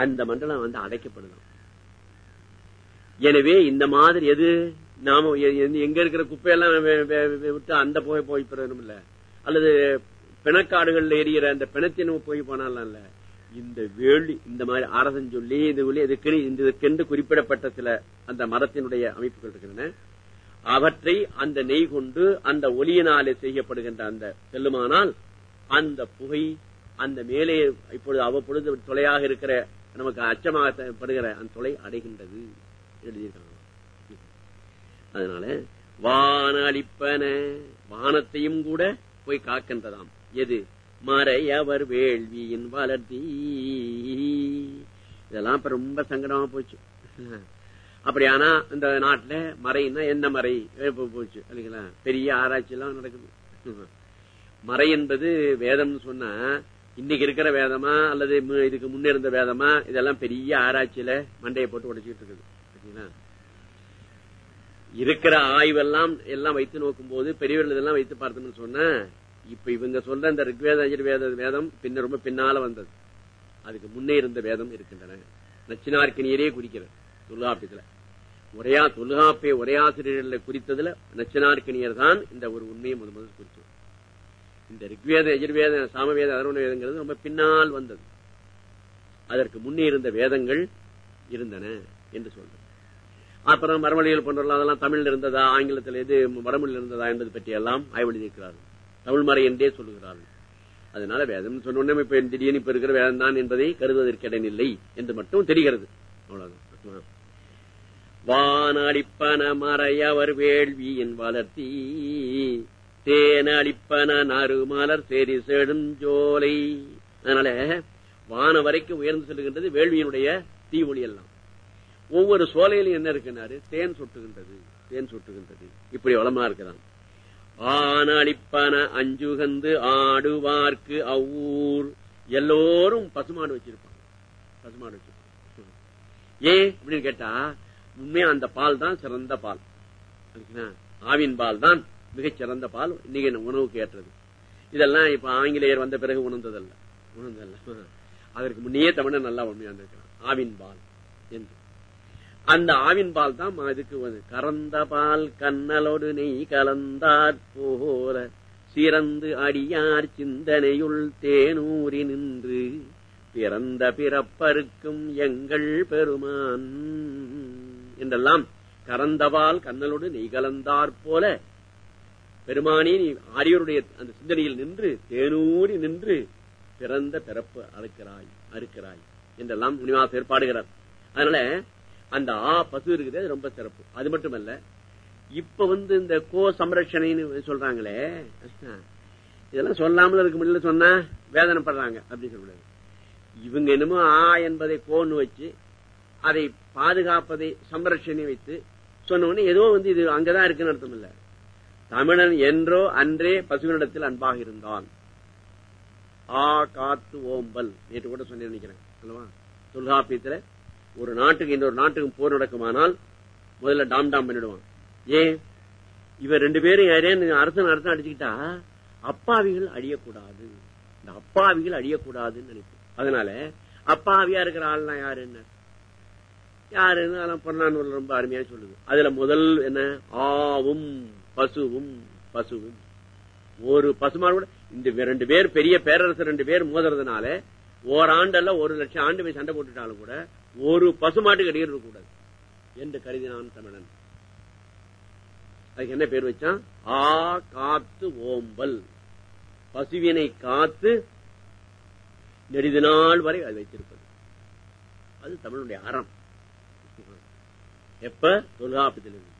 அந்த மண்டலம் வந்து அடைக்கப்படலாம் எனவே இந்த மாதிரி எது? நாம எங்க இருக்கிற குப்பையெல்லாம் விட்டு அந்த புகை போய் பெறணும் இல்ல. அல்லது பிணக்காடுகள்ல எரியிற அந்த பிணத்தினும் போய் போனாலாம் இல்ல. இந்த வேலி இந்த மாதிரி அரசன் சொல்லி இது உள்ளே இந்த இதுக்கென்று குறிப்பிடப்பட்ட சில அந்த மரத்தினுடைய அமைப்புகள் இருக்கின்றன. அவற்றை அந்த நெய் கொண்டு அந்த ஒலியினாலே செய்யப்படுகின்ற அந்த செல்லுமானால் அந்த புகை அந்த மேலே இப்பொழுது அவ்வப்பொழுது தொலையாக இருக்கிற நமக்கு அச்சமாக படுகிற அந்த தொலை அடைகின்றது எழுதியிருக்காங்க அதனால வான அளிப்பன வானத்தையும் கூட போய் காக்கின்றதாம். எது? மறையவர் வேள்வியின் வளர்த்தி இதெல்லாம் இப்ப ரொம்ப சங்கடமா போச்சு. அப்படியானா இந்த நாட்டுல மறைன்னா என்ன மறை? போச்சு இல்லைங்களா? பெரிய ஆராய்ச்சி எல்லாம் நடக்குது. மறை என்பது வேதம்னு சொன்னா இன்னைக்கு இருக்கிற வேதமா அல்லது இதுக்கு முன்னே இருந்த வேதமா இதெல்லாம் பெரிய ஆராய்ச்சியில மண்டையை போட்டு உடைச்சிட்டு இருக்குது. இருக்கிற ஆய்வெல்லாம் எல்லாம் வைத்து நோக்கும் போது பெரியவர்கள் இதெல்லாம் வைத்து பார்த்தோம்னு சொன்ன இப்ப இவங்க சொல்ற இந்த ரிக்வேத அஜிர்வேத வேதம் பின்ன ரொம்ப பின்னால வந்தது. அதுக்கு முன்னே இருந்த வேதம் இருக்கின்றன. நச்சினார்க்கினியரே குறிக்கிறது தொல்காப்பியத்துல. உரையா தொல்காப்பிய உரையாசிரியர்களை குறித்ததுல நச்சினார்க்கினியர் தான் இந்த ஒரு உண்மையை முத முதல் குறிச்சது இந்த ரிக்வேத எஜுர்வேத சாமவேத அதர்வண வேதங்கிறது ரொம்ப பின்னால் வந்தது. அதற்கு முன்னே இருந்த வேதங்கள் இருந்தன என்று சொல்றது அப்புறம் மரமொழிகள் போன்றவர்கள் அதெல்லாம் தமிழ்ல இருந்ததா? ஆங்கிலத்தில் எது? வடமொழியில் இருந்ததா என்பது பற்றி எல்லாம் ஆய்வெழுதியிருக்கிறார்கள் தமிழ் மறை என்றே சொல்லுகிறார்கள் அதனால வேதம் சொன்ன இப்ப திடீர்னு இப்ப இருக்கிற வேதம் தான் என்பதை கருதுவதற்கு இடமில்லை என்று மட்டும் தெரிகிறது. அவ்வளவுதான். வானளிப்பன மறையவர் வேள்வியின் வளர்த்தி தேனளிப்பன நறுமலர் செறி சேரி செடுஞ்சோலை அதனால வான வரைக்கும் உயர்ந்து செல்கின்றது வேள்வியினுடைய தீவொளி எல்லாம். ஒவ்வொரு சோலையிலும் என்ன இருக்குன்னாரு தேன் சொட்டுகின்றது தேன் சொட்டுகின்றது. இப்படி வளமா இருக்கிறான் ஆன அளிப்பன அஞ்சுகந்து ஆடுவார்க்கு அவ்வூர். எல்லோரும் பசுமாடு வச்சிருப்பாங்க. பசுமாடு வச்சிருப்பாங்க. ஏன் அப்படின்னு கேட்டா உண்மையா அந்த பால் தான் சிறந்த பால். ஆவின் பால் தான் மிகச்சிறந்த பால் இன்னைக்கு உணவுக்கு ஏற்றது. இதெல்லாம் இப்ப ஆங்கிலேயர் வந்த பிறகு உணர்ந்ததல்ல. உணர்ந்ததல்ல. அதற்கு முன்னே தமிழன் நல்லா உண்மையா இருக்கிறான் ஆவின் பால் என்று. அந்த ஆவின் பால் தான் இதுக்கு வந்து கறந்த பால் கண்ணலோடு நெய் கலந்தாற் போல சிறந்து அடியார் சிந்தனையுள் தேனூரி நின்று பிறந்த பிறப்பருக்கும் எங்கள் பெருமான் என்றெல்லாம் கறந்தபால் கண்ணலோடு நெய் கலந்தாற் போல பெருமானே நீ ஆரியருடைய அந்த சிந்தனையில் நின்று தேனூரி நின்று பிறந்த பிறப்பு அறுக்கிறாய் அறுக்கிறாய் என்றெல்லாம் முனிவாசர் பாடுகிறார் அதனால அந்த ஆ பசு இருக்குது ரொம்ப சிறப்பு. அது மட்டுமல்ல இப்ப வந்து இந்த கோ சம்ரட்சணைன்னு சொல்றாங்களே இதெல்லாம் சொல்லாமல் இருக்க முடியல சொன்னா வேதனைப்படுறாங்க அப்படின்னு சொல்லக்கூடாது இவங்க என்னமோ ஆ என்பதை கோன்னு வச்சு அதை பாதுகாப்பதை சம்ரட்சணை வைத்து சொன்ன உடனே ஏதோ வந்து இது அங்கதான் இருக்குன்னு அர்த்தம் இல்லை தமிழன் என்றோ அன்றே பசுவினிடத்தில் அன்பாக இருந்தான். ஆ காத்து ஓம்பல். நேற்று கூட சொன்னேன் நினைக்கிறேன். அல்லவா? தொல்காப்பியத்துல ஒரு நாட்டுக்கு இன்னொரு நாட்டுக்கு போர் நடக்குமானால் முதல்ல டாம் டாம் பண்ணிடுவான். ஏன்? இவர் ரெண்டு பேரும் யாரேன்னு அரசன் அரசன் அடிச்சுக்கிட்டா அப்பாவிகள் அழியக்கூடாது. இந்த அப்பாவிகள் அழியக்கூடாதுன்னு நினைப்போம். அதனால அப்பாவியா இருக்கிற ஆள்லாம் யாருன்னு? யாருன்னு அதெல்லாம் பொன்னானூர்ல ரொம்ப அருமையா சொல்லுது. அதுல முதல் என்ன? ஆவும். பசுவும் பசுவும். ஒரு பசுமாடு கூட இந்த ரெண்டு பேர் பெரிய பேரரசு ரெண்டு பேர் மோதுறதுனால ஓராண்டல்ல ஒரு லட்சம் ஆண்டு போய் சண்டை போட்டுட்டாலும் கூட ஒரு பசுமாட்டுக்கு இடையே இருக்கக்கூடாது என்று கருதினான் தமிழன். அதுக்கு என்ன பேர் வச்சான்? ஆ காத்து ஓம்பல். பசுவினை காத்து நெடிது நாள் வரை அது வைத்திருப்பது. அது தமிழுடைய அறம். எப்ப? தொல்காப்பியத்தில்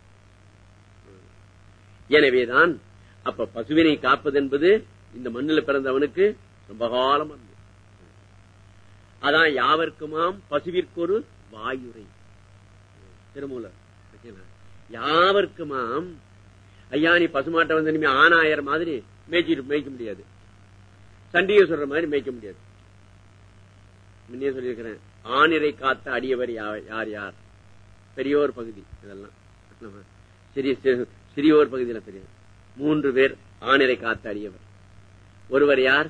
எனவேதான் அப்ப பசுவினை காப்பது என்பது இந்த மண்ணில் பிறந்தவனுக்கு ரொம்ப காலம் இருந்தது. அதான் யாவர்க்குமாம் பசுவிற்கொரு வாயுரை. திருமூலர் யாவர்க்குமாம் ஐயா நீ பசுமாட்டை வந்து இனிமே ஆணாயிரம் மாதிரி மேய்ச்சிட்டு மேய்க்க முடியாது. சண்டிகை சொல்ற மாதிரி மேய்க்க முடியாது. முன்னே சொல்லியிருக்கிறேன் ஆணிரை காத்த அடியவர் யார் யார்? பெரியோர் பகுதி இதெல்லாம். சரி சிறியோர் பகுதியில பெரியவர். மூன்று பேர் ஆணிரை காத்தாடியவர் ஒருவர் யார்?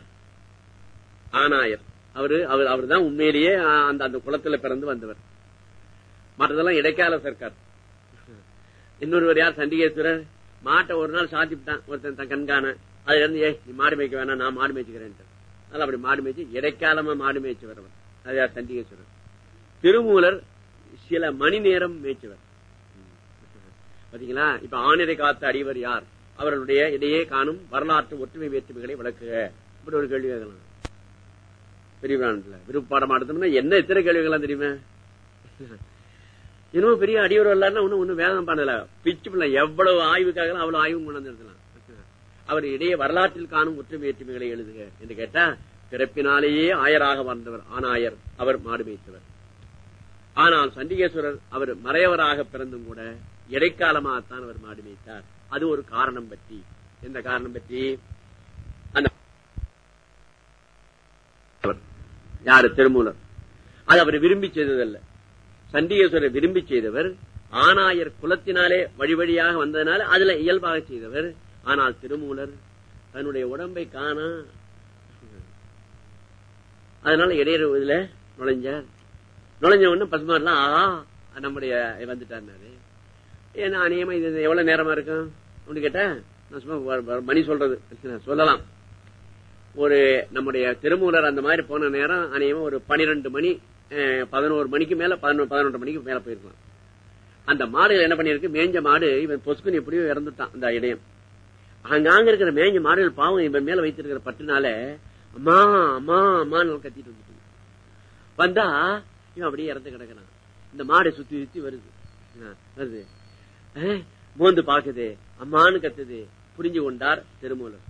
ஆனாயர். அவரு அவர் அவர் தான் உண்மையிலேயே அந்த அந்த குளத்துல பிறந்து வந்தவர். மற்றதெல்லாம் இடைக்கால சர்க்கார். இன்னொருவர் யார்? சண்டிகேஸ்வரர். மாட்டை ஒரு நாள் சாத்திட்டான் ஒருத்தன் தன் கண்காண. அதுல இருந்து ஏ நீ மாடு மேய்க்க வேணாம் நான் மாடு மேய்ச்சிக்கிறேன் அதனால அப்படி மாடு மேய்ச்சி இடைக்காலமா மாடு மேய்ச்சி வரவர் அது யார்? சண்டிகேஸ்வரர். திருமூலர் சில மணி நேரம் மேய்ச்சவர். பாத்தீங்களா? இப்ப ஆணிரை காத்த அடிவர் யார்? அவர்களுடைய இடையே காணும் வரலாற்று ஒற்றுமை வேற்றுமைகளை விளக்குக. இப்படி ஒரு கேள்வி கேட்கலாம். பெரியவரான விருப்பாடம் எடுத்தோம்னா என்ன எத்தனை கேள்விகள்லாம் தெரியுமே? இன்னும் பெரிய அடியோர் வரலாறுனா ஒன்னும் ஒன்னும் வேதம் பண்ணல. பிச்சு பண்ணல. எவ்வளவு ஆய்வுக்காக அவ்வளவு ஆய்வு கொண்டு வந்துருக்கலாம். அவர் இடையே வரலாற்றில் காணும் ஒற்றுமை வேற்றுமைகளை எழுதுக என்று கேட்டா பிறப்பினாலேயே ஆயராக வந்தவர் ஆனாயர் அவர் மாடு மேய்த்தவர். ஆனால் சண்டிகேஸ்வரர் அவர் மறையவராக பிறந்தும் கூட இடைக்காலமாகத்தான் அவர் மாடு மேய்த்தார். அது ஒரு காரணம் பற்றி. எந்த காரணம் பற்றி? அந்த யாரு? திருமூலர். அது அவர் விரும்பி செய்ததல்ல. சண்டிகேஸ்வரர் விரும்பி செய்தவர். ஆனாயர் குலத்தினாலே வழி வழியாக வந்ததுனால அதுல இயல்பாக செய்தவர். ஆனால் திருமூலர் தன்னுடைய உடம்பை காண. அதனால இடையில நுழைஞ்சார். நுழைஞ்ச உடனே பசுமாரெல்லாம் ஆஹா நம்முடைய வந்துட்டார் ஏன்னா அநியமா இது எவ்வளவு நேரமா இருக்கும் அப்படின்னு கேட்டா நான் சும்மா மணி சொல்றது சொல்லலாம். ஒரு நம்முடைய திருமூலர் அந்த மாதிரி போன நேரம் அநேகமா ஒரு பனிரெண்டு மணி பதினோரு மணிக்கு மேல பதினொன்று மணிக்கு மேல போயிருக்கலாம். அந்த மாடுகள் என்ன பண்ணிருக்கு மேஞ்ச மாடு இவன் பொசுக்குன்னு எப்படியோ இறந்துட்டான் அந்த இடையம் அங்காங்க இருக்கிற மேஞ்ச மாடுகள் பாவம் இவன் மேல வைத்திருக்கிற பட்டுனால அம்மா அம்மா அம்மான்னு கத்திட்டு வந்துட்டு வந்தா இவன் அப்படியே இறந்து கிடக்கிறான். இந்த மாடை சுத்தி சுத்தி வருது. வருது? பூந்து பாக்குது அம்மான்னு கத்துது. புரிஞ்சு கொண்டார் திருமூலர்.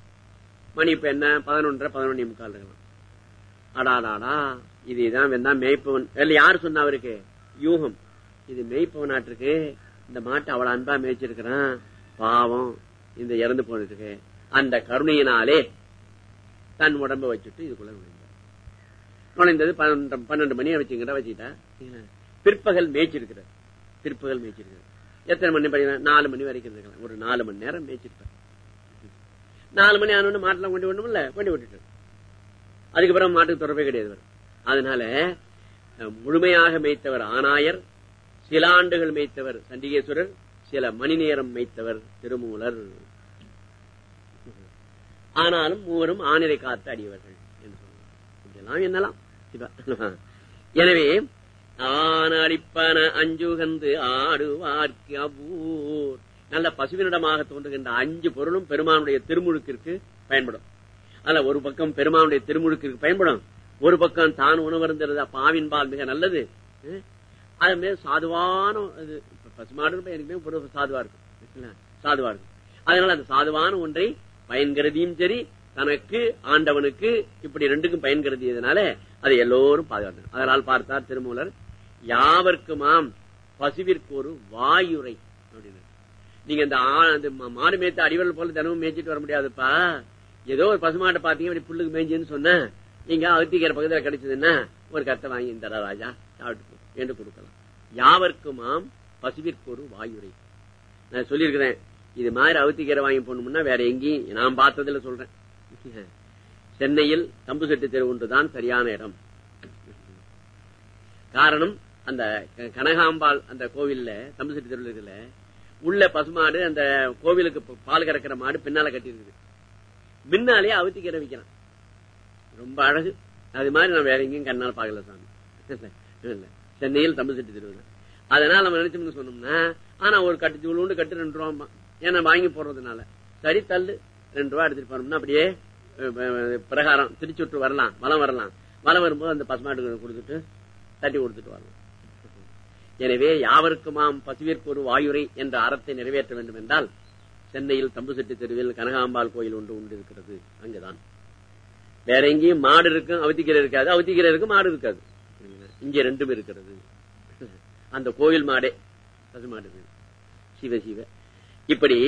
மணி இப்ப என்ன? பதினொன்றரை பதினொன்னே முக்கால் இருக்கலாம். அடாடாடா இதுதான் வெந்தா மேய்ப்பவன். யாரு சொன்னா அவருக்கு? யூகம். இது மேய்ப்பவன் நாட்டிருக்கு இந்த மாட்டை அவ்வளவு அன்பா மேய்ச்சிருக்கிறான். பாவம். இந்த இறந்து போனதுக்கு. அந்த கருணையினாலே தன் உடம்ப வச்சுட்டு இதுக்குள்ள நுழைந்தார் நுழைந்தது பன்னெண்டு மணி வச்சுக்கிட்ட வச்சுக்கிட்டா பிற்பகல் மேய்ச்சிருக்கிறார். பிற்பகல் மேய்ச்சிருக்கிறார். எத்தனை மணி படிக்கிறேன் நாலு மணி வரைக்கும் இருக்கலாம் ஒரு நாலு மணி நேரம் மேய்ச்சிருப்பேன் நாலு மணி ஆனோன்னு மாட்டெல்லாம் கொண்டு விடணும்ல கொண்டு விட்டுட்டு. அதுக்கப்புறம் மாட்டுக்கு தொடர்பே கிடையாது அதனால முழுமையாக மேய்த்தவர் ஆனாயர் சில ஆண்டுகள் மேய்த்தவர் சண்டிகேஸ்வரர் சில மணி நேரம் மேய்த்தவர் திருமூலர். ஆனாலும் மூவரும் ஆணிரை காத்து அடியவர்கள் என்று சொல்லலாம் என்னலாம் எனவே ஆனடிப்பன அஞ்சுகந்து ஆடுவார்க்கு அவ்வூர். நல்ல பசுவினிடமாக தோன்றுகின்ற அஞ்சு பொருளும் பெருமானுடைய திருமுழுக்கிற்கு பயன்படும். அல்ல ஒரு பக்கம் பெருமானுடைய திருமுழுக்கிற்கு பயன்படும். ஒரு பக்கம் தான் உணவருந்திருந்த பாவின் பால் மிக நல்லது. அது மாரி சாதுவான பசுமாடு எனக்குமே சாதுவா இருக்கும். சாதுவா இருக்கும். அதனால அந்த சாதுவான ஒன்றை பயன்கிறதையும் சரி தனக்கு ஆண்டவனுக்கு இப்படி ரெண்டுக்கும் பயன்கிறதியதுனால அதை எல்லோரும் பாதுகாத்தனர். அதனால் பார்த்தார் திருமூலர் யாவர்க்குமாம் பசுவிற்கு ஒரு வாயுரை அப்படின்னு. நீங்க இந்த மாடு மேய்த்து அடிவல் போல தினமும் மேய்ச்சிட்டு வர முடியாதுப்பா. ஏதோ ஒரு பசுமாட்டை பாத்தீங்க அப்படி புல்லுக்கு மேய்ஞ்சுன்னு சொன்ன நீங்க அகத்திக்கிற பகுதியில் கிடைச்சதுன்னா ஒரு கத்தை வாங்கி தர ராஜா சாப்பிட்டு என்று கொடுக்கலாம். யாவர்க்குமாம் பசுவிற்கு ஒரு வாயுரை. நான் சொல்லியிருக்கிறேன் இது மாதிரி அவுத்திக்கீரை வாங்கி போனோம்னா வேற எங்கேயும் நான் பார்த்ததுல சொல்றேன். சென்னையில் தம்பு செட்டு தெரு ஒன்றுதான் சரியான இடம். காரணம் அந்த கனகாம்பாள் அந்த கோவில்ல தம்பு செட்டு தெருவில் இருக்குல்ல உள்ள பசுமாடு அந்த கோவிலுக்கு பால் கறக்கிற மாடு பின்னால கட்டிருக்குது பின்னாலேயே அவுத்தி அவுத்திக்கீரை வைக்கிறான் ரொம்ப அழகு. அது மாதிரி நான் வேற எங்கேயும் கண்ணால் பாக்கல சாமி. சென்னையில் தமிழ்செட்டி செட்டு அதனால நம்ம நினைச்சோம்னு சொன்னோம்னா ஆனா ஒரு கட்டு உண்டு கட்டு ரெண்டு ரூபா ஏன்னா வாங்கி போடுறதுனால. சரி தள்ளு. ரெண்டு ரூபா எடுத்துட்டு போனோம்னா அப்படியே பிரகாரம் திருச்சுட்டு வரலாம் வளம் வரலாம். வளம் வரும்போது அந்த பசுமாட்டு கொடுத்துட்டு தட்டி கொடுத்துட்டு வரலாம். எனவே யாவருக்குமாம் பசுவிற்கு ஒரு வாயுரை என்ற அறத்தை நிறைவேற்ற வேண்டும் என்றால் சென்னையில் தம்புசெட்டி தெருவில் கனகாம்பாள் கோயில் ஒன்று உண்டு இருக்கிறது அங்குதான். வேற எங்கேயும் மாடு இருக்கும் அவத்திக்கீரை இருக்காது. அவத்திக்கீரை இருக்கும் மாடு இருக்காது. இங்க ரெண்டும் இருக்கிறது. அந்த கோயில் மாடே பசு மாடு சிவ சிவ. இப்படி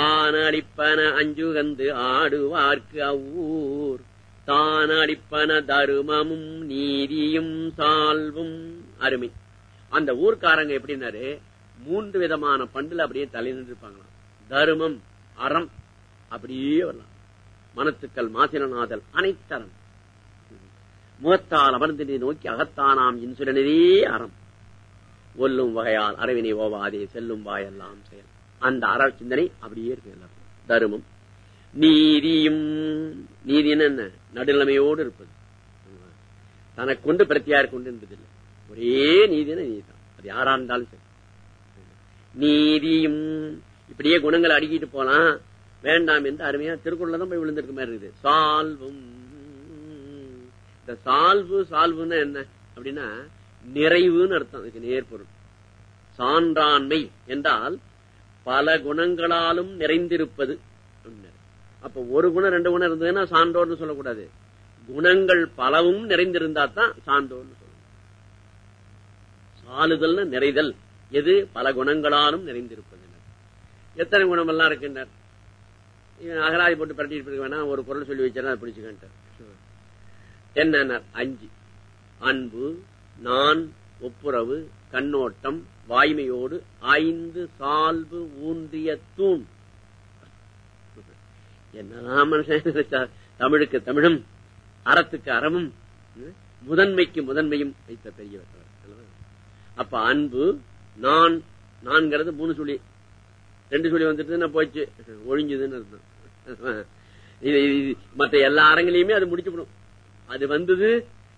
ஆனடிப்பன அஞ்சுகந்து ஆடுவார்க்கு அவ்வூர். தானடிப்பன தருமமும் நீதியும் சால்வும் அருமை. அந்த ஊர்க்காரங்க எப்படின்னாரு? மூன்று விதமான பண்டுல அப்படியே தலை நின்றுப்பாங்களாம் தருமம் அறம் அப்படியே வரலாம். மனத்துக்கள் மாசினநாதல் அனைத்தரம். முகத்தால் அமர்ந்து நோக்கி அகத்தானாம் இன்சுரனே அறம். ஒல்லும் வகையால் அரவினை ஓவாதே செல்லும் வாயெல்லாம் செயல். அந்த அற சிந்தனை அப்படியே இருக்கு தருமம். நீதியும் நீதி என்ன நடுநிலைமையோடு இருப்பது. தனக்கு கொண்டு பிரத்தியார் கொண்டு என்பதில்லை ஒரே நீதினா நீதிதான். அது யாரா இருந்தாலும் சரி. நீதியும் இப்படியே குணங்களை அடுக்கிட்டு போலாம். வேண்டாம் என்று அருமையா திருக்குறள் தான் போய் விழுந்திருக்க மாதிரி இருக்குது. சால்வும். இந்த சால்வு சால்வுன்னா என்ன? அப்படின்னா நிறைவுன்னு அர்த்தம். அதுக்கு நேர்பொருள் சான்றாண்மை என்றால் பல குணங்களாலும் நிறைந்திருப்பது அப்ப ஒரு குணம் ரெண்டு குணம் இருந்ததுன்னா சான்றோர்னு சொல்லக்கூடாது. குணங்கள் பலவும் நிறைந்திருந்தா தான் சான்றோர்னு சாலுதல்னு நிறைதல். எது? பல குணங்களாலும் நிறைந்திருப்பது எத்தனை குணம் எல்லாம் இருக்குன்னார் இவன் அகராதி போட்டு இருக்க வேணாம் ஒரு குரல் சொல்லி வச்சா பிடிச்சுக்கிட்டார் என்ன அஞ்சு. அன்பு நான் ஒப்புரவு கண்ணோட்டம் வாய்மையோடு ஐந்து சால்பு ஊன்றிய தூண். என்னதான் மனுஷன் தமிழுக்கு தமிழும் அறத்துக்கு அறமும் முதன்மைக்கு முதன்மையும் வைத்த பெரியவர் அல்லவா? அப்ப அன்பு நான் நான்கிறது மூணு சுழி. ரெண்டு சுழி வந்துட்டு போச்சு. ஒழிஞ்சுதுன்னு அர்த்தம். இது மத்த எல்லா அறங்களையுமே அது முடிச்சுவிடும் அது வந்தது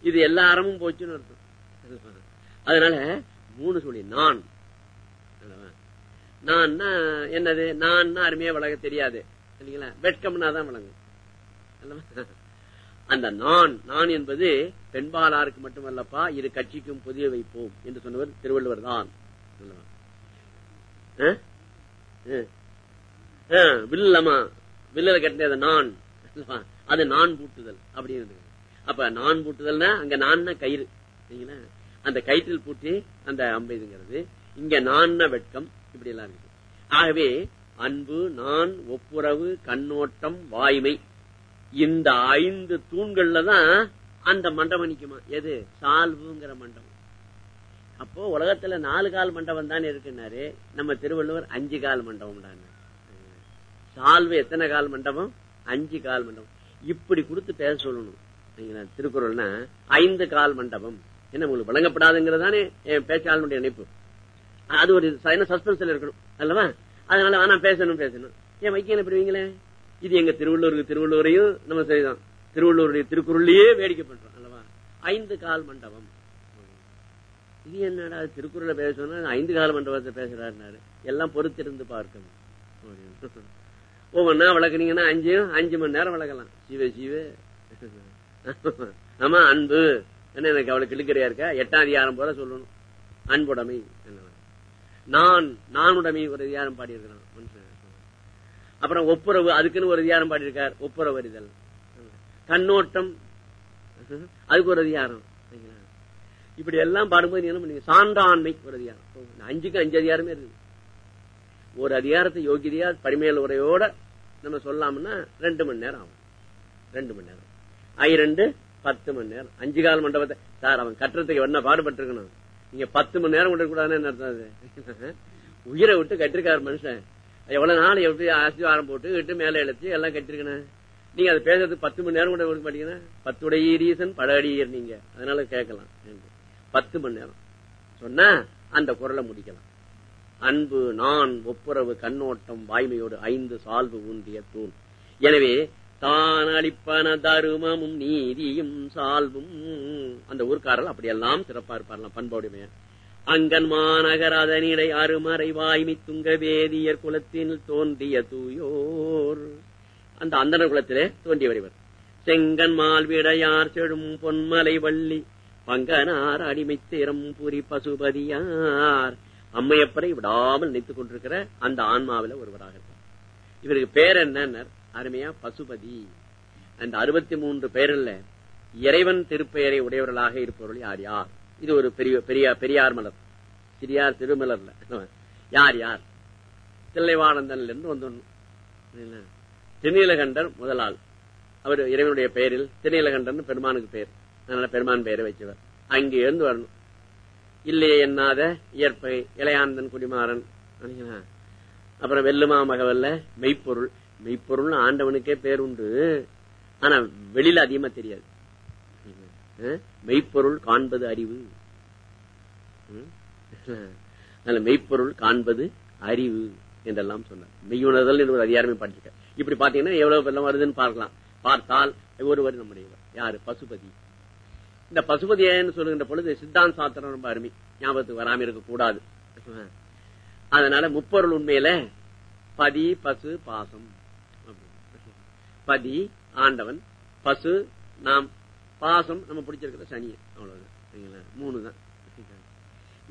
இது எல்லா அறமும் போச்சுன்னு அர்த்தம். அதனால மூணு சுழி நான். நான் என்னது? நான் அருமையா விளங்க தெரியாது. இல்லைங்களா? வெட்கம்னா தான் விளங்கும் அந்த நான் நான் என்பது பெண்பாலாருக்கு மட்டுமல்லப்பா இரு கட்சிக்கும் புதிய வைப்போம் என்று சொன்னவர் திருவள்ளுவர் தான். வில்லமா வில்லல கட்டினது நான். அது நான் பூட்டுதல். அப்படின்னு அப்ப நான் பூட்டுதல்னா அங்க நான் கயிறு. சரிங்களா? அந்த கயிற்றில் பூட்டி அந்த அம்பைதுங்கிறது இங்க நான் வெட்கம். இப்படி எல்லாம் இருக்கு. ஆகவே அன்பு நான் ஒப்புரவு கண்ணோட்டம் வாய்மை. இந்த ஐந்து தூண்கள்ல தான் அந்த மண்டபம் நிக்குமா? எது? சால்வுங்கிற மண்டபம். அப்போ உலகத்துல நாலு கால் மண்டபம் தானே இருக்குன்னாரு. நம்ம திருவள்ளுவர் அஞ்சு கால் மண்டபம் தான். சால்வு எத்தனை கால் மண்டபம்? அஞ்சு கால் மண்டபம். இப்படி கொடுத்து பேச சொல்லணும். திருக்குறள்னா ஐந்து கால் மண்டபம். என்ன உங்களுக்கு வழங்கப்படாதுங்கிறதானே என் பேச்சாளனுடைய நினைப்பு. அது ஒரு சஸ்பென்ஸ்ல இருக்கணும். அல்லவா? அதனால வேணா பேசணும் பேசணும். ஏன் வைக்கல பிரிவீங்களே இது எங்க திருவள்ளூருக்கு திருவள்ளூரையும் நம்ம சரிதான். திருவள்ளூருடைய திருக்குறள்லயே வேடிக்கை பண்றோம் அல்லவா? ஐந்து கால் மண்டபம். இது என்னடா திருக்குறளை பேசணும் ஐந்து கால மண்டபத்தை பேசுறாருனாரு எல்லாம் பொறுத்திருந்து பார்க்கணும். ஒவ்வொன்னா வளர்க்குறீங்கன்னா அஞ்சு அஞ்சு மணி நேரம் வளர்க்கலாம் சிவ சிவ. ஆமா அன்பு. என்ன எனக்கு அவளுக்கு கிளுக்கறையா இருக்கா? எட்டாம் அதிகாரம் போல சொல்லணும். அன்புடைமை நான் நானுடைமை ஒரு அதிகாரம் பாடியிருக்கிறான். மனுஷன் அப்புறம் ஒப்புரவு அதுக்குன்னு ஒரு அதிகாரம் பாடியிருக்கார். ஒப்புரவு அறிதல். கண்ணோட்டம். அதுக்கு ஒரு அதிகாரம். இப்படி எல்லாம் பாடும்போது நீங்க என்ன பண்ணீங்க சான்றாண்மை ஒரு அதிகாரம். அஞ்சுக்கு அஞ்சு அதிகாரமே இருக்கு ஒரு அதிகாரத்தை யோகியதையா பரிமையல் உரையோட நம்ம சொல்லாம்னா ரெண்டு மணி நேரம் ஆகும். ரெண்டு மணி நேரம். ஐ ரெண்டு பத்து மணி நேரம். அஞ்சு கால் மண்டபத்தை சார் அவன் கட்டுறதுக்கு என்ன பாடுபட்டிருக்கணும்? நீங்க பத்து மணி நேரம் விடக்கூடாதுன்னு என்ன அர்த்தம் அது? உயிரை விட்டு கட்டிருக்காரு மனுஷன். எவ்வளவு நாள் எப்படி ஆசிவாரம் போட்டு விட்டு மேல எழுத்து எல்லாம் கட்டிருக்கணும்? நீங்க அது பேசுறது பத்து மணி நேரம் கூட கொடுக்க மாட்டீங்கன்னா பத்துடைய ரீசன் படடியர் நீங்க. அதனால கேட்கலாம். பத்து மணி நேரம். சொன்னா அந்த குரலை முடிக்கலாம். அன்பு நான் ஒப்புரவு கண்ணோட்டம் வாய்மையோடு ஐந்து சால்வு ஊன்றிய தூண். எனவே தான் அளிப்பன தருமமும் நீதியும் சால்வும் அந்த ஊர்க்காரர்கள் அப்படியெல்லாம் சிறப்பா இருப்பாரலாம் பண்பாடுமையா. அங்கன் மாநகர் அதனிடை அருமறை வாய்மை துங்க வேதியர் குலத்தில் தோன்றிய தூயோர். அந்த அந்தனர் குலத்திலே தோன்றியவர் இவர் செங்கன் மால்விடையார் செழும் பொன்மலை வள்ளி பங்கனார் அடிமை திறம் புரி பசுபதியார். அம்மையப்பரை விடாமல் நினைத்துக் கொண்டிருக்கிற அந்த ஆன்மாவில ஒருவராக இருப்பார். இவருக்கு பேர் என்ன அருமையா பசுபதி. அந்த அறுபத்தி மூன்று பேரில் இறைவன் திருப்பெயரை உடையவர்களாக இருப்பவர்கள் யார் யார்? இது ஒரு பெரிய பெரிய பெரியார் மலர். சிறியார் திருமலர்ல. யார் யார்? தில்லைவானந்தன்ல இருந்து வந்தோம் திருநீலகண்டர் முதலாள். அவர் இறைவனுடைய பெயரில் திருநீலகண்டன் பெருமானுக்கு பெயர் அதனால பெருமான் பெயரை வச்சவர் அங்கே இருந்து வரணும். இல்லையே எண்ணாத இயற்பை இளையாந்தன் குடிமாறன். அப்புறம் வெல்லுமா மகவல்ல மெய்ப்பொருள். மெய்ப்பொருள் ஆண்டவனுக்கே பேர் உண்டு. ஆனா வெளியில அதிகமா தெரியாது. மெய்ப்பொருள் காண்பது அறிவு. அதனால மெய்ப்பொருள் காண்பது அறிவு என்றெல்லாம் சொன்னார். மெய்யுணர்தல் என்று அதிகாரமே படிச்சுக்க இப்படி பாத்தீங்கன்னா எவ்வளவு வெள்ளம் வருதுன்னு பார்க்கலாம். பார்த்தால் ஒருவர் நம்முடைய யாரு? பசுபதி. இந்த பசுபதி ஏன்னு சொல்லுகின்ற பொழுது சித்தாந்த சாத்திரம் ரொம்ப அருமை. ஞாபகத்துக்கு வராம இருக்க கூடாது அதனால முப்பொருள் உண்மையில பதி பசு பாசம். பதி ஆண்டவன் பசு நாம் பாசம் நம்ம பிடிச்சிருக்கிற சனி. அவ்வளவுதான். சரிங்களா? மூணு தான்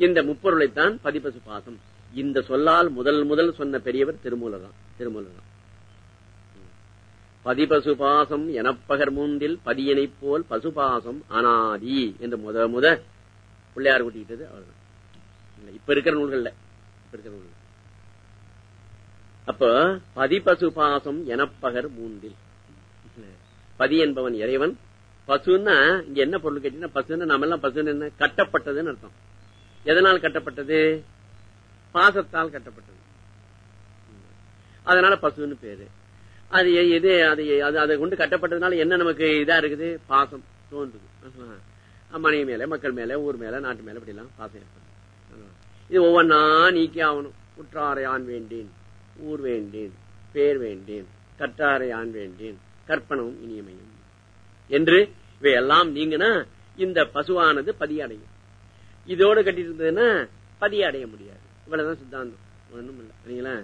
இந்த முப்பொருளைத்தான் பதி பசு பாசம். இந்த சொல்லால் முதல் முதல் சொன்ன பெரியவர் திருமூலர் தான். திருமூலர் தான். பதிபசுபாசம் எனப்பகர் மூன்றில் பதியனைப் போல் பசுபாசம் அனாதி என்று முத முத பிள்ளையார் கூட்டிக்கிட்டது அவர்தான். இப்ப இருக்கிற நூல்கள்ல இப்ப இருக்கிற நூல்கள் அப்ப பதிபசுபாசம் எனப்பகர் மூன்றில் பதி என்பவன் இறைவன். பசுன்னா இங்க என்ன பொருள் கேட்டீங்கன்னா பசுன்னு நம்ம எல்லாம் பசுன்னு என்ன? கட்டப்பட்டதுன்னு அர்த்தம். எதனால் கட்டப்பட்டது? பாசத்தால் கட்டப்பட்டது. அதனால பசுன்னு பேரு. அது எது அது அது அதை கொண்டு கட்டப்பட்டதுனால என்ன நமக்கு இதா இருக்குது? பாசம் தோன்றுது. மனைவி மேல மக்கள் மேல ஊர் மேல நாட்டு மேல இப்படி எல்லாம் பாசம் ஏற்படுது. இது ஒவ்வொன்னா நீக்கி ஆகணும். உற்றாரை ஆண் வேண்டேன் ஊர் வேண்டேன் பேர் வேண்டேன் கற்றாரை ஆண் வேண்டேன் கற்பனவும் இனியமையும் என்று இவையெல்லாம் நீங்கன்னா இந்த பசுவானது பதியடையும். இதோடு கட்டிட்டு இருந்ததுன்னா பதியடைய முடியாது. இவ்வளவுதான் சித்தாந்தம். ஒண்ணும் இல்ல சரிங்களா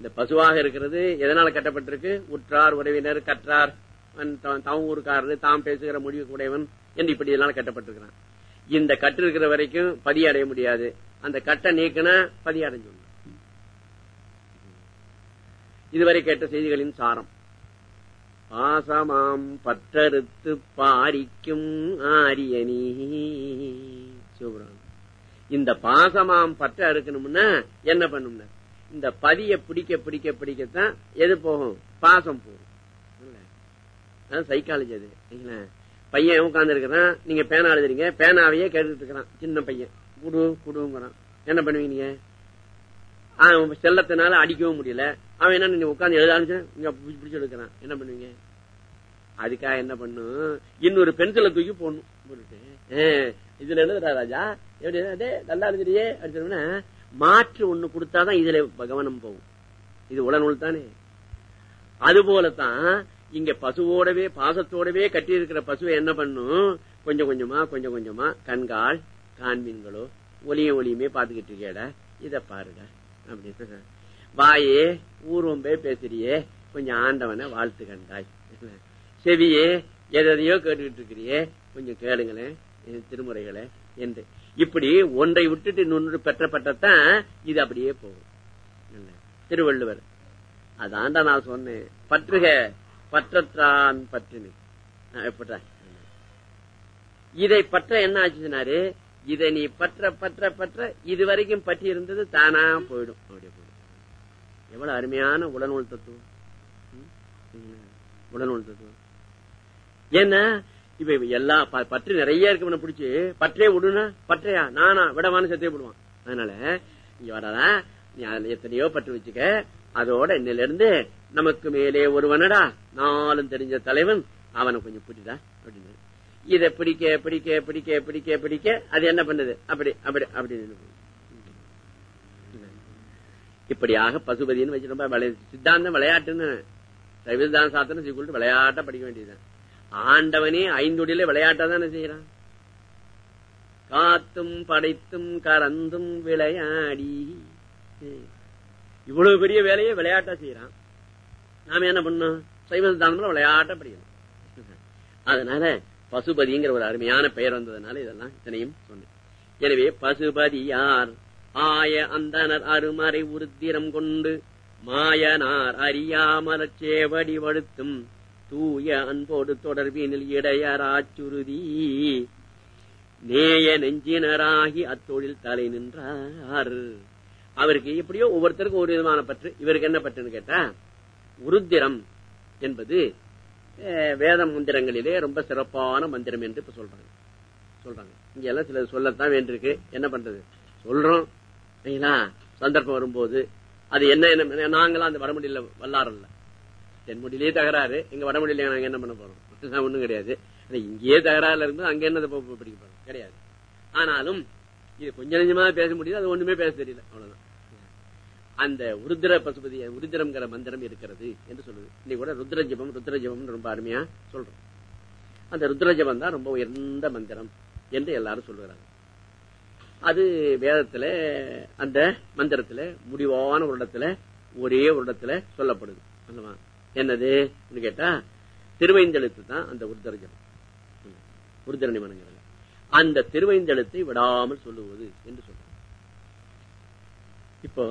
இந்த பசுவாக இருக்கிறது எதனால கட்டப்பட்டிருக்கு? உற்றார் உறவினர் கற்றார் தாம் ஊருக்காரர் தாம் பேசுகிற முடிவு கூடையவன் என்று இப்படி இதனால கட்டப்பட்டிருக்கிறான். இந்த கட்டு இருக்கிற வரைக்கும் பதி அடைய முடியாது. அந்த கட்டை நீக்கினா பதி அடைஞ்சு இதுவரை கேட்ட செய்திகளின் சாரம். பாசமாம் பற்றறுத்து பாரிக்கும் ஆரியனி. சிவபுராணம் இந்த பாசமாம் பற்ற அறுக்கணும்னா என்ன பண்ணும்னா இந்த பதிய பிடிக்க பிடிக்க பிடிக்கத்தான் எது போகும்? பாசம் போகும். சைக்காலஜி அது பையன் உட்கார்ந்து இருக்கிறான் நீங்க பேனா எழுதுறீங்க பேனாவையே கேட்டுட்டு இருக்கிறான் சின்ன பையன். குடு குடுங்கிறான். என்ன பண்ணுவீங்க? நீங்க அவன் செல்லத்தினால அடிக்கவும் முடியல. அவன் என்ன நீங்க உட்கார்ந்து எழுதாச்சு இங்க பிடிச்சு பிடிச்சு எடுக்கிறான். என்ன பண்ணுவீங்க? அதுக்காக என்ன பண்ணும்? இன்னொரு பென்சிலை தூக்கி போடணும். போட்டுட்டு இதுல எழுதுறா ராஜா. எப்படி நல்லா எழுதுறியே அப்படின்னா மாற்று ஒண்ணு கொடுத்தாதான் இதுல கவனம் போகும். இது உளநூல் தானே? அது போலதான் இங்க பசுவோடவே பாசத்தோடவே கட்டி இருக்கிற பசுவை என்ன பண்ணும்? கொஞ்சம் கொஞ்சமா கொஞ்சம் கொஞ்சமா கண்கால் காண்மீன்களோ ஒளியும் ஒலியுமே பாத்துக்கிட்டு இருக்கேடா இத பாருட அப்படின்னு. வாயே ஊர்வம்பே பேசுறியே கொஞ்சம் ஆண்டவனை வாழ்த்து கண்டாய். செவியே எதையோ கேட்டுக்கிட்டு இருக்கிறியே கொஞ்சம் கேளுங்களேன் திருமுறைகளை என்று. இப்படி ஒன்றை விட்டுட்டு இன்னொன்று பெற்றப்பட்டதான் இது அப்படியே போகும். திருவள்ளுவர். அதான்டா நான் சொன்னேன். பற்றுக பற்றத்தான் பற்றினு இதை பற்ற என்ன ஆச்சுனாரு இதை நீ பற்ற பற்ற பற்ற இது வரைக்கும் பற்றி இருந்தது தானா போயிடும். அப்படியே போயிடும். எவ்வளவு அருமையான உடல்நூல் தத்துவம். ம்? உடல்நூல் தத்துவம். ஏன்னா இப்ப எல்லா ப- பற்று நிறைய இருக்கு பிடிச்சு. பற்றே விடுனா பற்றையா? நானா? விடவான்னு சத்திய விடுவான் அதனால இங்க வரதா? நீ அதுல எத்தனையோ பற்று வச்சுக்க. அதோட இன்னில இருந்து நமக்கு மேலே ஒருவனடா. நாளும் தெரிஞ்ச தலைவன் அவனை கொஞ்சம் பிடிடா அப்படின்னு. இதை பிடிக்க பிடிக்க பிடிக்க பிடிக்க பிடிக்க அது என்ன பண்ணுது? அப்படி அப்படி அப்படின்னு இப்படியாக பசுபதினு வச்சு ரொம்ப சித்தாந்தம் விளையாட்டுன்னு. சைவசித்தாந்த சாத்திரம் சீக்கிரம் விளையாட்டா படிக்க வேண்டியதுதான். ஆண்டவனே ஐந்துடில விளையாட்டா தானே செய்யறான் காத்தும் படைத்தும் கறந்தும் விளையாடி. இவ்வளவு பெரிய வேலையை விளையாட்டா செய்யறான் நாம என்ன பண்ணோம் சைவ சித்தாந்தம் விளையாட்டா படிக்கணும். அதனால பசுபதிங்கிற ஒரு அருமையான பெயர் வந்ததுனால இதெல்லாம் இத்தனையும் சொன்னேன். எனவே பசுபதி யார்? ஆய அந்தனர் அருமறை உருத்திரம் கொண்டு மாயனார் அறியாமலச் சேவடி வடுத்தும் தூய அன்போடு தொடர்பினில் இடையராச்சுருதி நேய நெஞ்சினராகி அத்தொழில் தலை நின்றார். அவருக்கு எப்படியோ ஒவ்வொருத்தருக்கும் ஒரு விதமான பற்று. இவருக்கு என்ன பற்றுன்னு கேட்டா உருத்திரம் என்பது வேத மந்திரங்களிலே ரொம்ப சிறப்பான மந்திரம் என்று இப்ப சொல்றாங்க. சொல்றாங்க. இங்க எல்லாம் சில சொல்லத்தான் வேண்டியிருக்கு. என்ன பண்றது? சொல்றோம். சரிங்களா சந்தர்ப்பம் வரும்போது அது என்ன என்ன நாங்களாம் அந்த வடமுடியில வல்லாரல்ல தென்முடியிலேயே தகராறு. எங்க வடமொழியில நாங்க என்ன பண்ண போறோம்? ஒண்ணும் கிடையாது. இங்கேயே தகராறுல இருந்து அங்க என்ன படிக்க போறோம்? கிடையாது. ஆனாலும் இது கொஞ்ச நெஞ்சமா பேச முடியுது அது ஒண்ணுமே பேச தெரியல. அவ்வளவுதான். அந்த உருதிர பசுபதி உருதிரம்ங்கிற மந்திரம் இருக்கிறது என்று சொல்லுது. இன்னைக்கு கூட ருத்ரஜபம் ருத்ரஜபம் ரொம்ப அருமையா சொல்றோம். அந்த ருத்ரஜபம் தான் ரொம்ப உயர்ந்த மந்திரம் என்று எல்லாரும் சொல்லுகிறாங்க. அது வேதத்துல அந்த மந்திரத்துல முடிவான ஒரு இடத்துல ஒரே ஒரு இடத்துல சொல்லப்படுது. அல்லவா என்னது? கேட்டா திருவைந்தெழுத்து தான் அந்த உருத்தர ஜபம் உருத்தரணி மனங்கிறது அந்த திருவைந்தெழுத்தை விடாமல் சொல்லுவது என்று சொல்றாங்க. இப்போ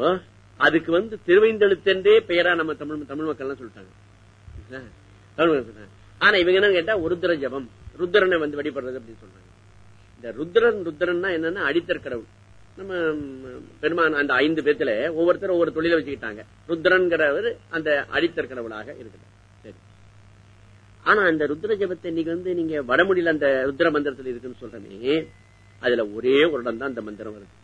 அதுக்கு வந்து திருவைந்தெழுத்தென்றே பெயரா நம்ம தமிழ் தமிழ் மக்கள் எல்லாம் சொல்லிட்டாங்க தமிழ் ஆனா இவங்க என்ன கேட்டா உருத்திர ஜபம் ருத்ரனை வந்து வழிபடுறது அப்படின்னு சொல்றாங்க. இந்த ருத்ரன் ருத்ரன்னா என்னன்னா அடித்தர் கடவுள் நம்ம பெருமான் அந்த ஐந்து பேத்துல ஒவ்வொருத்தரும் ஒவ்வொரு தொழில வச்சுக்கிட்டாங்க. ருத்ரன்கிறவர் அந்த அடித்தர் கடவுளாக இருக்கிறார் சரி. ஆனா அந்த ருத்ர ஜபத்தை இன்னைக்கு வந்து நீங்க வடமொழியில அந்த ருத்ர மந்திரத்தில் இருக்குன்னு சொல்றமே அதுல ஒரே ஒரு இடம் தான் அந்த மந்திரம் வருது.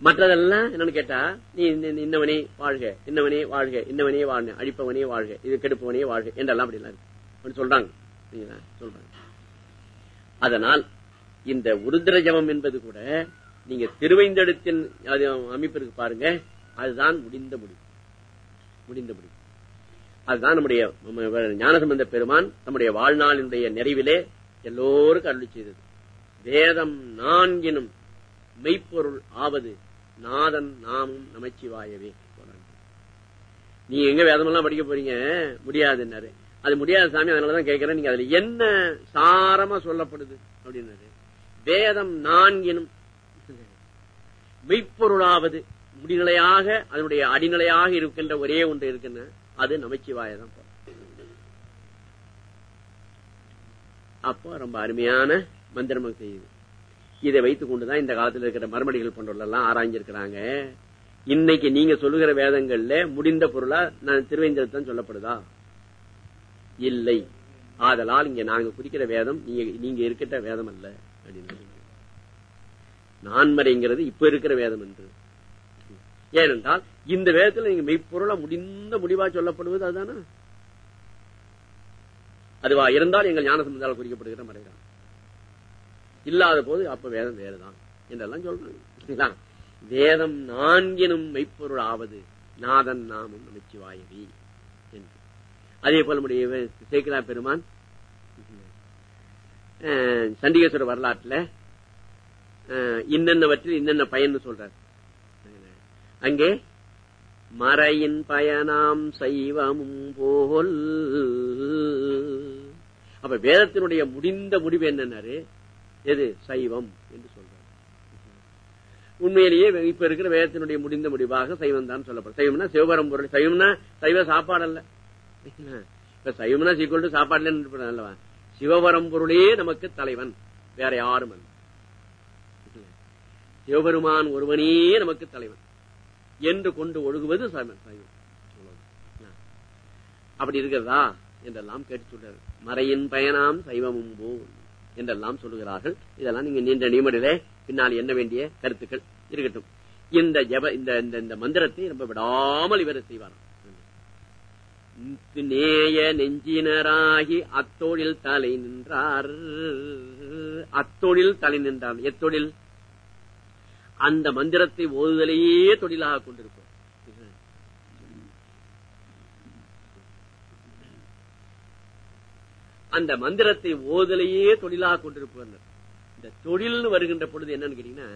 மற்றதெல்லாம் என்னன்னு கேட்டா நீ இந்த- இன்னவனே வாழ்க இன்னவனே வாழ்க இன்னவனே வாழ்க அழிப்பவனே வாழ்க இது கெடுப்பவனே வாழ்க என்றெல்லாம் அப்படி எல்லாம் இருக்கு சொல்றாங்க. சொல்றாங்க. அதனால் இந்த உருதிர ஜபம் என்பது கூட நீங்க திருவைந்தெடுத்தின் அமைப்பிற்கு பாருங்க. அதுதான் முடிந்த முடிவு. முடிந்த முடிவு. அதுதான் நம்முடைய நம்ம ஞானசம்பந்த பெருமான் நம்முடைய வாழ்நாளினுடைய நிறைவிலே எல்லோருக்கும் அருளி செய்தது. வேதம் நான்கினும் மெய்ப்பொருள் ஆவது நாதன் நாமும் நமச்சிவாயவே. நீ எங்க வேதமெல்லாம் படிக்க போறீங்க? முடியாதுன்னாரு. அது முடியாத சாமி அதனாலதான் கேட்கிறேன். நீங்க அதுல என்ன சாரமா சொல்லப்படுது? அப்படின்னாரு. வேதம் நான்கினும் மெய்ப்பொருளாவது முடிநிலையாக அதனுடைய அடிநிலையாக இருக்கின்ற ஒரே ஒன்று இருக்குன்னு அது நமச்சிவாயதான் அப்போ ரொம்ப அருமையான மந்திரம் செய்யுது இதை. வைத்துக் கொண்டுதான் இந்த காலத்தில் இருக்கிற மறுமடிகள் போன்றவர்கள் ஆராய்ஞ்சிருக்கிறாங்க. இன்னைக்கு நீங்க சொல்லுகிற வேதங்கள்ல முடிந்த பொருளா நான் திருவேந்திரத்தான் சொல்லப்படுதா? இல்லை. ஆதலால் இங்க நாங்க குறிக்கிற வேதம் நீங்க நீங்க இருக்கின்ற வேதம் அல்ல. அப்படின்னு நான்மறைங்கிறது இப்ப இருக்கிற வேதம் என்று. ஏனென்றால் இந்த வேதத்தில் நீங்க மெய்ப்பொருளா முடிந்த முடிவா சொல்லப்படுவது அதுதானா? அதுவா இருந்தால் எங்கள் ஞானசம்பந்தால் குறிக்கப்படுகிற மறைதான் இல்லாத போது அப்ப வேதம் வேறுதான் என்றெல்லாம் சொல்றாங்க. வேதம் நான்கினும் மெய்ப்பொருள் ஆவது நாதன் நாமும் நமச்சிவாயவி என்று. அதே போல நம்முடைய சேக்கிலா பெருமான் சண்டிகேஸ்வர வரலாற்றுல இன்னென்னவற்றில் இன்னென்ன பயன் சொல்றார். அங்கே மறையின் பயனாம் சைவமும் போல். அப்ப வேதத்தினுடைய முடிந்த முடிவு என்னன்னாரு? எது? சைவம் என்று சொல்றார். உண்மையிலேயே இப்ப இருக்கிற வேதத்தினுடைய முடிந்த முடிவாக சைவம் தான் சொல்லப்படும். சைவம்னா சிவபரம் பொருள் சைவம்னா சைவ சாப்பாடு அல்ல இப்ப சைவம்னா சீக்கிரம் சாப்பாடுல அல்லவா? சிவபரம் பொருளே நமக்கு தலைவன். வேற யாரும் அல்ல. சிவபெருமான் ஒருவனே நமக்கு தலைவன். என்று கொண்டு ஒழுகுவது அப்படி இருக்கிறதா? என்றெல்லாம் கேட்டு சொல்றாரு. மறையின் பயனாம் சைவமும் போல். என்றெல்லாம் சொல்லுகிறார்கள். இதெல்லாம் நீங்க நீண்ட நியமனிலே பின்னால் என்ன வேண்டிய கருத்துக்கள் இருக்கட்டும். இந்த ஜப இந்த இந்த- இந்த மந்திரத்தை ரொம்ப விடாமல் இவர் செய்வாராம். நேய நெஞ்சினராகி அத்தொழில் தலை நின்றார். அத்தொழில் தலை நின்றார் எத்தொழில்? அந்த மந்திரத்தை ஓதுதலையே தொழிலாக கொண்டிருப்போம் அந்த மந்திரத்தை ஓதலையே தொழிலாக கொண்டிருப்பவர். இந்த தொழில்னு வருகின்ற பொழுது என்னன்னு கேட்டீங்கன்னா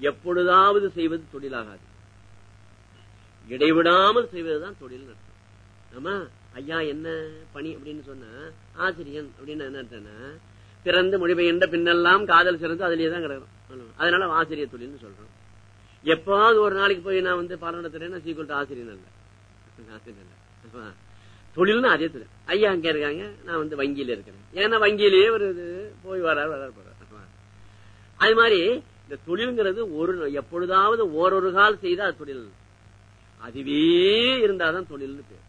எப்பொழுதாவது செய்வது தொழிலாகாது. இடைவிடாமல் செய்வதுதான் தொழில் நடத்தும் ஆமா ஐயா என்ன பணி அப்படின்னு சொன்னா ஆசிரியன் அப்படின்னு என்ன அர்த்தம்னா பிறந்து மொழிபெயர்ந்த பின்னெல்லாம் காதல் சிறந்து அதிலேயே தான் கிடக்கும் அதனால ஆசிரியர் தொழில்னு சொல்றோம். எப்பாவது ஒரு நாளைக்கு போய் நான் வந்து பாடம் நடத்துறேன்னா சீக்கிரம் ஆசிரியர் அல்ல. ஆசிரியர் அல்ல. தொழில்னு அதே தொழில். ஐயா அங்க இருக்காங்க நான் வந்து வங்கியில இருக்கிறேன். ஏன்னா வங்கியிலேயே ஒரு இது போய் வராரு வராரு போறாரு. அது மாதிரி இந்த தொழில்ங்கிறது ஒரு எப்பொழுதாவது ஓரொரு கால் செய்தா தொழில். அதுவே இருந்தாதான் தொழில்னு பேர்.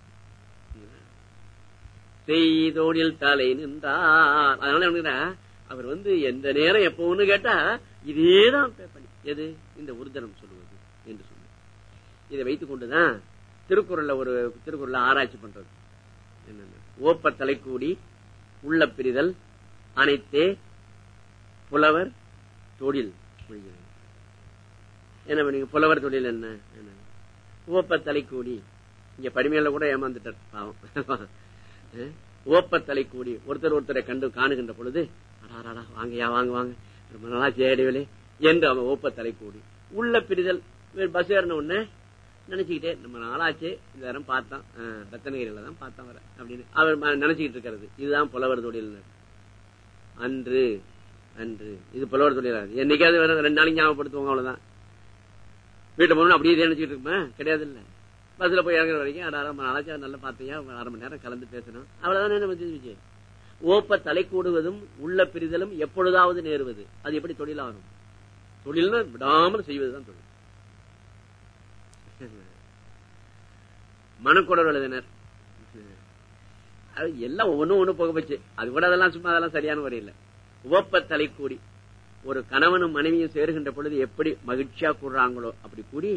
செய்தோடில் தலை நின்றார். அதனால என்ன அவர் வந்து எந்த நேரம் எப்ப ஒண்ணு கேட்டா இதேதான் பண்ணி எது? இந்த உருதனம் சொல்லுவது என்று சொன்னார். இதை வைத்துக் கொண்டுதான் திருக்குறள்ல ஒரு திருக்குறள் ஆராய்ச்சி பண்றது. என்னென்ன? ஓப்ப தலைக்கூடி உள்ள பிரிதல் அனைத்தே புலவர் தொழில் புரிகிறது. என்ன பண்ணீங்க? புலவர் தொழில் என்ன? என்ன? ஓப்ப தலைக்கூடி. இங்க படிமையில கூட ஏமாந்துட்டார் பாவம். ஓப்பத்தலை ஓப்ப தலைக்கூடி ஒருத்தர் ஒருத்தரை கண்டு காணுகின்ற பொழுது அடாராடா வாங்கயா வாங்க வாங்க. ரொம்ப நாளா சேடவில்லை என்று அவன் ஓப்ப கூடி. உள்ள பிரிதல் பஸ் ஏறின உடனே நினைச்சுக்கிட்டே நம்ம நாளாச்சு இந்த நேரம் பார்த்தான். அஹ், ரத்தனகிரியில தான் பார்த்தான் வர அப்படின்னு அவர் நினைச்சுக்கிட்டு இருக்கிறது. இதுதான் புலவர் தொழில். அன்று அன்று. இது புலவர் தொழில்? என்னைக்காவது வேற ரெண்டு நாளைக்கு ஞாபகப்படுத்துவாங்க அவ்வளவுதான். வீட்டை போகணும் அப்படியே நினைச்சுட்டு இருப்பேன் கிடையாது இல்ல பஸ்ல போய் இறங்குற வரைக்கும் அட, அழைச்சா நல்லா பார்த்தியா? அரை மணி நேரம் கலந்து பேசணும். அவ்வளவுதான் என்ன செஞ்சு ஓப்ப தலை கூடுவதும் உள்ள பிரிதலும் எப்பொழுதாவது நேருவது. அது எப்படி தொழிலாகும் தொழில்னா விடாமல் செய்வதுதான் தொழில். மனக்குடர் எழுதினர். அது எல்லாம் ஒன்னும் ஒண்ணு போக போச்சு. அது கூட அதெல்லாம் சும்மா அதெல்லாம் சரியான வரையில் உவப்ப தலை கூடி ஒரு கணவனும் மனைவியும் சேருகின்ற பொழுது எப்படி மகிழ்ச்சியா கூடுறாங்களோ அப்படி கூடி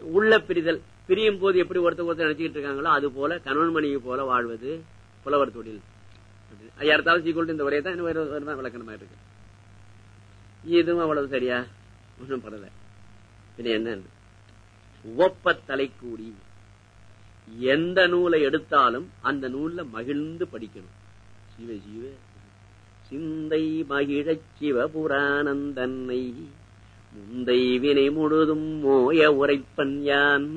உள்ள பிரிதல் பிரியும் போது எப்படி ஒருத்தர் ஒருத்தர் நினைச்சுக்கிட்டு இருக்காங்களோ அது போல கணவன் மனைவி போல வாழ்வது புலவர் தொழில். யார்த்தாலும் சீக்கிரம் இந்த ஒரே தான் தான் விளக்கணமா இருக்கு. இதுவும் அவ்வளவு சரியா ஒன்றும் படல. இது என்ன? உவப்ப தலை கூடி எந்த நூலை எடுத்தாலும் அந்த நூல்ல மகிழ்ந்து படிக்கணும். சிவ சிவ. சிந்தை மகிழச் சிவபுராணந்தன்னை. முந்தை வினை முழுதும் மோய உரைப்பன் யான்.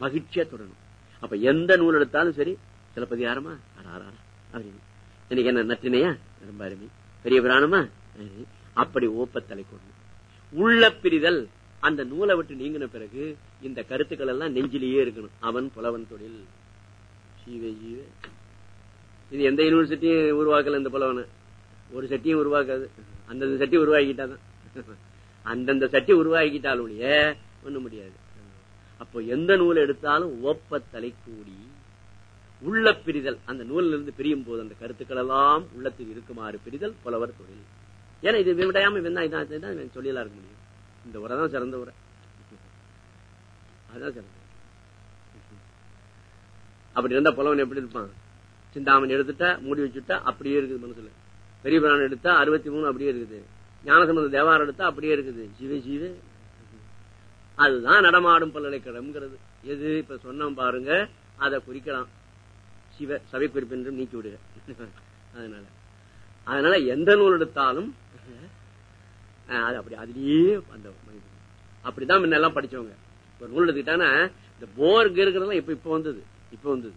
மகிழ்ச்சியா தொடரும் அப்ப எந்த நூல் எடுத்தாலும் சரி சிலப்பதிகாரமா அப்படின்னு. இன்னைக்கு என்ன நற்றினையா? ரொம்ப அருமை. பெரிய புராணமா அப்படி ஓப்பத்தலை கொண்டு உள்ள பிரிதல் அந்த நூலை விட்டு நீங்கின பிறகு இந்த கருத்துக்கள் எல்லாம் நெஞ்சிலேயே இருக்கணும். அவன் புலவன் தொழில். ஜீவ ஜீவ. இது எந்த யூனிவர்சிட்டியும் உருவாக்கல இந்த புலவனை. ஒரு சட்டியும் உருவாக்காது. அந்தந்த சட்டி உருவாக்கிட்டாதான். அந்தந்த சட்டி உருவாக்கிட்டால் ஒழிய ஒண்ணும் முடியாது. அப்போ எந்த நூல் எடுத்தாலும் ஓப்ப தலை கூடி உள்ள பிரிதல் அந்த நூலில் இருந்து பிரியும் போது அந்த கருத்துக்கள் எல்லாம் உள்ளத்தில் இருக்குமாறு பிரிதல் புலவர் தொழில். ஏன்னா இது விடாம இவன் இருக்க முடியும். இந்த உரை தான் சிறந்த உரை. அதான் சிறந்த அப்படி இருந்தா புலவன் எப்படி இருப்பான்? சிந்தாமணி எடுத்துட்டா மூடி வச்சுட்டா அப்படியே இருக்குது மனசுல. பெரிய புராணம் எடுத்தா அறுபத்தி மூணு அப்படியே இருக்குது. ஞானசம்பந்த தேவாரம் எடுத்தா அப்படியே இருக்குது. ஜீவ ஜீவ. அதுதான் நடமாடும் பல்கலைக்கழகம்ங்கிறது. எது? இப்ப சொன்னோம் பாருங்க. அதை குறிக்கலாம். சிவ சபை குறிப்பு என்றும் நீக்கி விடுக. அதனால. அதனால எந்த நூல் எடுத்தாலும் அது அப்படி அதுலயே அந்த அப்படிதான் முன்னெல்லாம் படிச்சவங்க. ஒரு நூல் எடுத்துக்கிட்டானா இந்த போர்க்கு இருக்கிறதெல்லாம் இப்ப இப்ப வந்தது. இப்ப வந்தது.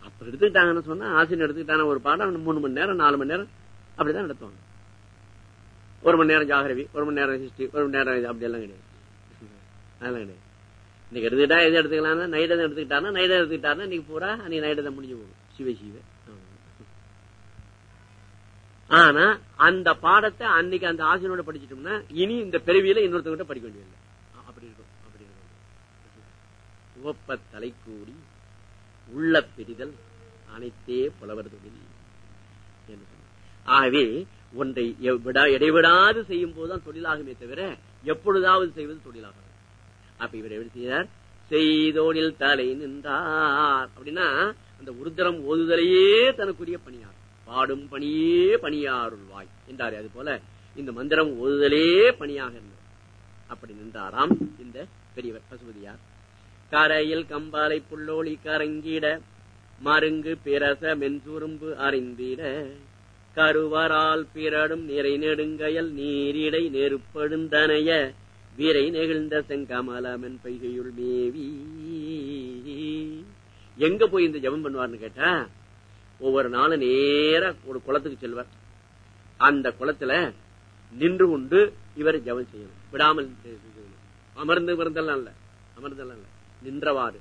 அப்ப எடுத்துக்கிட்டாங்கன்னு சொன்னா ஆசிரியர் எடுத்துக்கிட்டான ஒரு பாடம் மூணு மணி நேரம் நாலு மணி நேரம் அப்படிதான் நடத்துவாங்க. ஒரு மணி நேரம் ஜாகிரவி ஒரு மணி நேரம் ஹிஸ்டரி ஒரு மணி நேரம் அப்படி எல்லாம் கிடையாது. அதெல்லாம் கிடையாது. இன்னைக்கு எடுத்துக்கிட்டா எது எடுத்துக்கலாம்னா? எதை எடுத்துக்கிட்டாருன்னா நைட் எடுத்துக்கிட்டாருன்னா இன்னைக்கு பூரா அன்னைக்கு நைடதம் முடிஞ்சு போகும். சிவ சிவ. ஆனா அந்த பாடத்தை அன்னைக்கு அந்த ஆசிரியரோட படிச்சிட்டோம்னா இனி இந்த பிறவியில இன்னொருத்தவங்கிட்ட படிக்க வேண்டியதில்லை. அப்படி இருக்கும் அப்படி இருக்கும். உவப்ப தலைக்கூடி உள்ள பிரிதல் அனைத்தே புலவர் தொழில் ஆகவே ஒன்றை இடைவிடாது செய்யும் போதுதான் தொழிலாகுமே தவிர எப்பொழுதாவது செய்வது தொழிலாகும் அப்ப இவர் எப்படி செய்தார்? செய்தோனில் தலை நின்றார். அப்படின்னா அந்த உருதரம் ஓதுதலையே தனக்குரிய பணியார். பாடும் பணியே பணியாருள்வாய் என்றார் அது போல இந்த மந்திரம் ஓதுதலே பணியாக இருந்தது. அப்படி நின்றாராம் இந்த பெரியவர் பசுபதியார். கரையில் கம்பாலை புல்லோலி கரங்கிட மருங்கு பிரச மென்சுரும்பு அறிந்திட கருவரால் பிறடும் நிறை நெடுங்கயல் நீரிடை நெருப்படுந்தனைய வீரை நெகிழ்ந்த செங்கமலமன் பைகையுள் மேவி. எங்க போய் இந்த ஜெபம் பண்ணுவார்னு கேட்டா ஒவ்வொரு நாளும் நேர ஒரு குளத்துக்கு செல்வார். அந்த குளத்துல நின்று கொண்டு இவர் ஜெபம் செய்யணும். விடாமல் அமர்ந்து மருந்தெல்லாம் இல்ல. அமர்ந்தெல்லாம் இல்ல. நின்றவாறு.